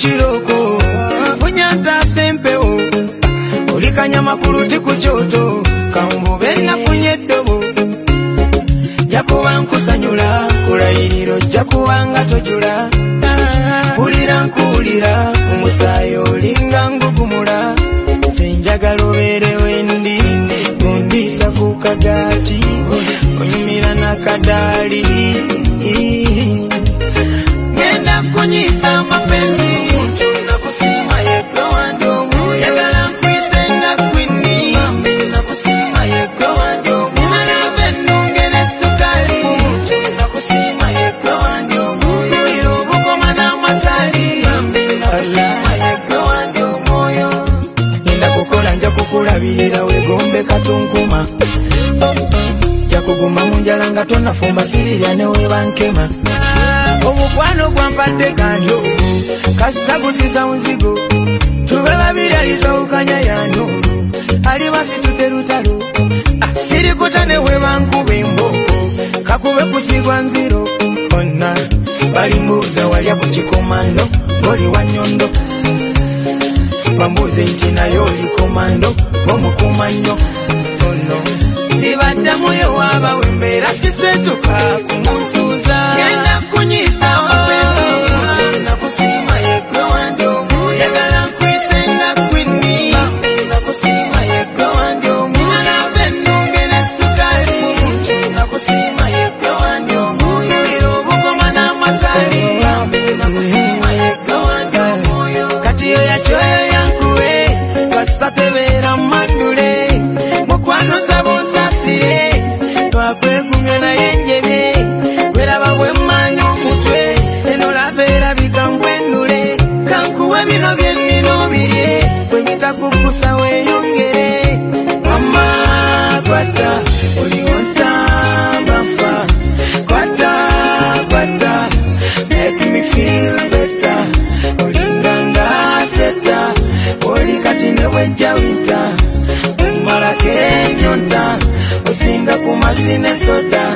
kiroko funyataasa empewo olikanya makulu ti ku kyoto. Kambube nafunye eddobo jakuba nkusanyula kulayiriro jakubanga tojula. Wulira nkuwulira omusaayi olinga ngugumula. Senjagala obeere wendi gundiisa ku kagaati. Onyumira nakadaali. Genda kunyiisa amapenzi nja kukulabirira wegombe katunkuma. Jakuguma mu njala nga tonafumba sirirya ne webankema omukwano gwampadde kanjo kasita gusiza muzigo tube babiri alitawukanya yano ali basitute lutalo Ah, sirikuta ne webankuba emboko kakube kusigwa nziro. Onna balimbuuza walya ku kikomando ng'oli wa nyondo bambuuze nti naye oli komando bamukuma nnyo. Ono ndibaddamuyo waabawembeera sisetuka kumunsuuza genda kunyisa gwejjawita emala kennyonta osinga ku mazzi ne soda.